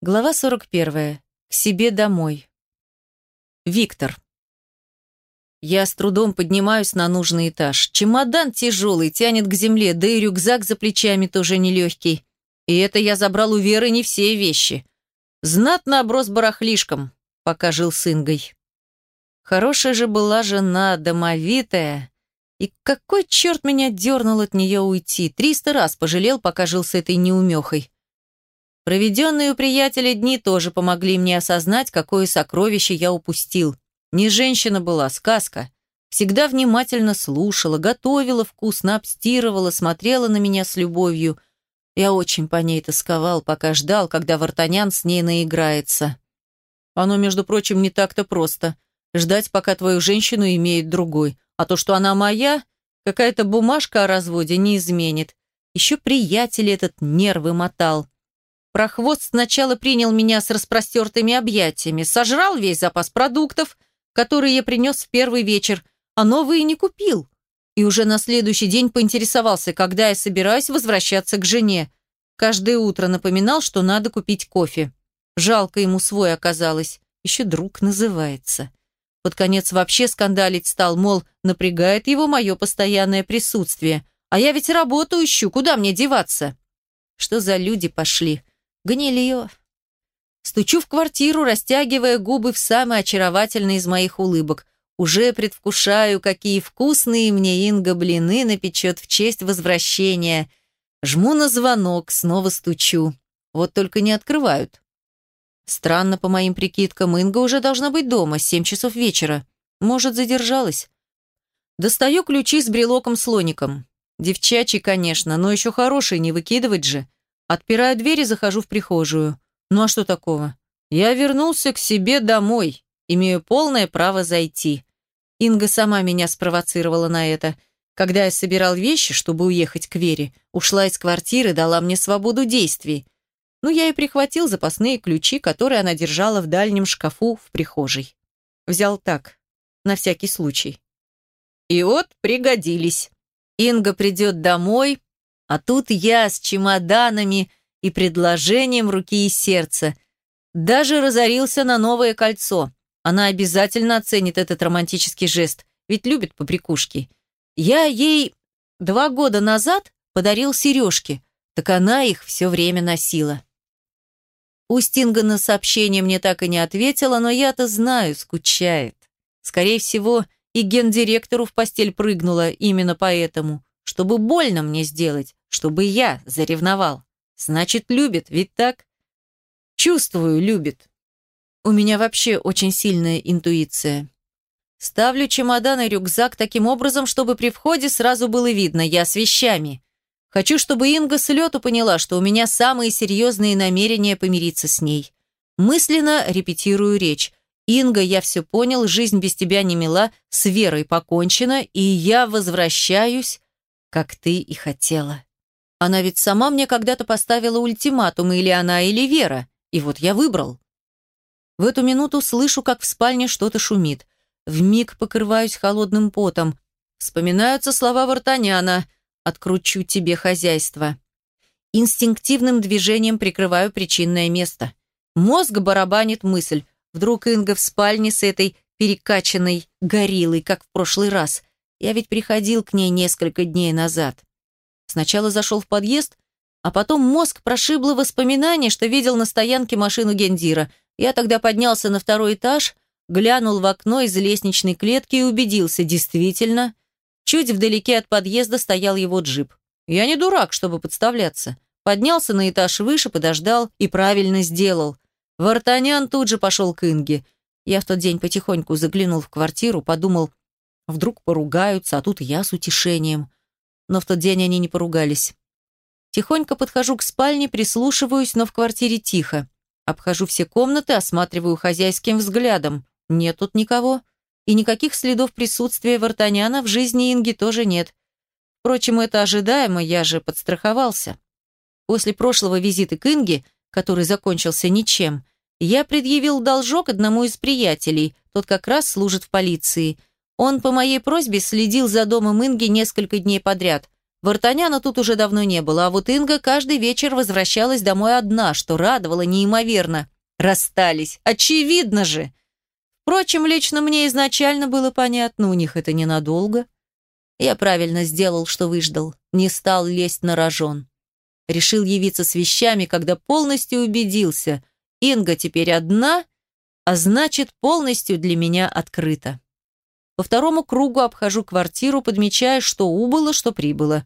Глава 41. К себе домой. Виктор. Я с трудом поднимаюсь на нужный этаж. Чемодан тяжелый, тянет к земле, да и рюкзак за плечами тоже нелегкий. И это я забрал у Веры не все вещи. Знатно оброс барахлишком, пока жил с Ингой. Хорошая же была жена, домовитая. И какой черт меня дернул от нее уйти? Триста раз пожалел, пока жил с этой неумехой. Проведенные у приятеля дни тоже помогли мне осознать, какое сокровище я упустил. Не женщина была, сказка. Всегда внимательно слушала, готовила вкусно, обстирывала, смотрела на меня с любовью. Я очень по ней тосковал, пока ждал, когда Вартанян с ней наиграется. Оно, между прочим, не так-то просто. Ждать, пока твою женщину имеет другой. А то, что она моя, какая-то бумажка о разводе не изменит. Еще приятель этот нервы мотал. Прохвост сначала принял меня с распростертыми объятиями, сожрал весь запас продуктов, которые я принес в первый вечер, а новые не купил. И уже на следующий день поинтересовался, когда я собираюсь возвращаться к жене. Каждое утро напоминал, что надо купить кофе. Жалко ему свой оказалось. Еще друг называется. Под конец вообще скандалить стал, мол, напрягает его мое постоянное присутствие. А я ведь работу ищу, куда мне деваться? Что за люди пошли? Гнилье. Стучу в квартиру, растягивая губы в самый очаровательный из моих улыбок. Уже предвкушаю, какие вкусные мне Инга блины напечет в честь возвращения. Жму на звонок, снова стучу. Вот только не открывают. Странно, по моим прикидкам, Инга уже должна быть дома, семь часов вечера. Может, задержалась. Достаю ключи с брелоком-слоником. Девчачий, конечно, но еще хороший, не выкидывать же. Отпираю дверь и захожу в прихожую. Ну а что такого? Я вернулся к себе домой. Имею полное право зайти. Инга сама меня спровоцировала на это. Когда я собирал вещи, чтобы уехать к Вере, ушла из квартиры, дала мне свободу действий. Ну, я и прихватил запасные ключи, которые она держала в дальнем шкафу в прихожей. Взял так, на всякий случай. И вот пригодились. Инга придет домой, а тут я с чемоданами и предложением руки и сердца. Даже разорился на новое кольцо. Она обязательно оценит этот романтический жест, ведь любит побрякушки. Я ей два года назад подарил сережки, так она их все время носила. Устинга на сообщение мне так и не ответила, но я-то знаю, скучает. Скорее всего, и гендиректору в постель прыгнула именно поэтому, чтобы больно мне сделать, чтобы я заревновал. Значит, любит, ведь так? Чувствую, любит. У меня вообще очень сильная интуиция. Ставлю чемодан и рюкзак таким образом, чтобы при входе сразу было видно, я с вещами. Хочу, чтобы Инга с лету поняла, что у меня самые серьезные намерения помириться с ней. Мысленно репетирую речь. «Инга, я все понял, жизнь без тебя не мила, с Верой покончена, и я возвращаюсь, как ты и хотела». Она ведь сама мне когда-то поставила ультиматум, или она, или Вера. И вот я выбрал. В эту минуту слышу, как в спальне что-то шумит. Вмиг покрываюсь холодным потом. Вспоминаются слова Вартаняна «Откручу тебе хозяйство». Инстинктивным движением прикрываю причинное место. Мозг барабанит мысль. Вдруг Инга в спальне с этой перекачанной гориллой, как в прошлый раз. Я ведь приходил к ней несколько дней назад. Сначала зашел в подъезд, а потом мозг прошибло воспоминание, что видел на стоянке машину Гендира. Я тогда поднялся на второй этаж, глянул в окно из лестничной клетки и убедился, действительно, чуть вдалеке от подъезда стоял его джип. Я не дурак, чтобы подставляться. Поднялся на этаж выше, подождал и правильно сделал. Вартанян тут же пошел к Инге. Я в тот день потихоньку заглянул в квартиру, подумал, вдруг поругаются, а тут я с утешением но в тот день они не поругались. Тихонько подхожу к спальне, прислушиваюсь, но в квартире тихо. Обхожу все комнаты, осматриваю хозяйским взглядом. Нет тут никого. И никаких следов присутствия Вартаняна в жизни Инги тоже нет. Впрочем, это ожидаемо, я же подстраховался. После прошлого визита к Инге, который закончился ничем, я предъявил должок одному из приятелей, тот как раз служит в полиции. Он по моей просьбе следил за домом Инги несколько дней подряд. Вартаняна тут уже давно не было, а вот Инга каждый вечер возвращалась домой одна, что радовало неимоверно. Расстались. Очевидно же. Впрочем, лично мне изначально было понятно, у них это ненадолго. Я правильно сделал, что выждал. Не стал лезть на рожон. Решил явиться с вещами, когда полностью убедился. Инга теперь одна, а значит, полностью для меня открыта. По второму кругу обхожу квартиру, подмечая, что убыло, что прибыло.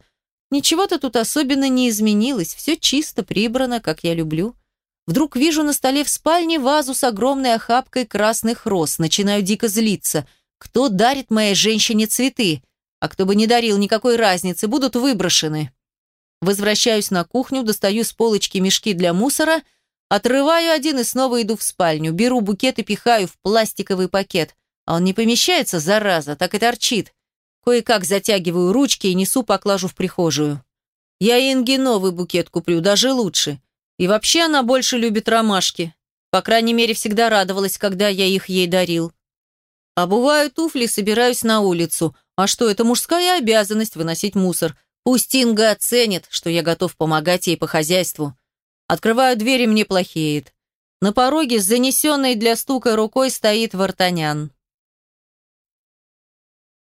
Ничего-то тут особенно не изменилось, все чисто прибрано, как я люблю. Вдруг вижу на столе в спальне вазу с огромной охапкой красных роз. Начинаю дико злиться. Кто дарит моей женщине цветы? А кто бы не дарил, никакой разницы, будут выброшены. Возвращаюсь на кухню, достаю с полочки мешки для мусора, отрываю один и снова иду в спальню. Беру букет и пихаю в пластиковый пакет. А он не помещается, зараза, так и торчит. Кое-как затягиваю ручки и несу поклажу в прихожую. Я Инге новый букет куплю, даже лучше. И вообще она больше любит ромашки. По крайней мере, всегда радовалась, когда я их ей дарил. Обуваю туфли, собираюсь на улицу. А что, это мужская обязанность выносить мусор. Пусть Инга оценит, что я готов помогать ей по хозяйству. Открываю дверь, и мне плохеет. На пороге с занесенной для стука рукой стоит Вартанян.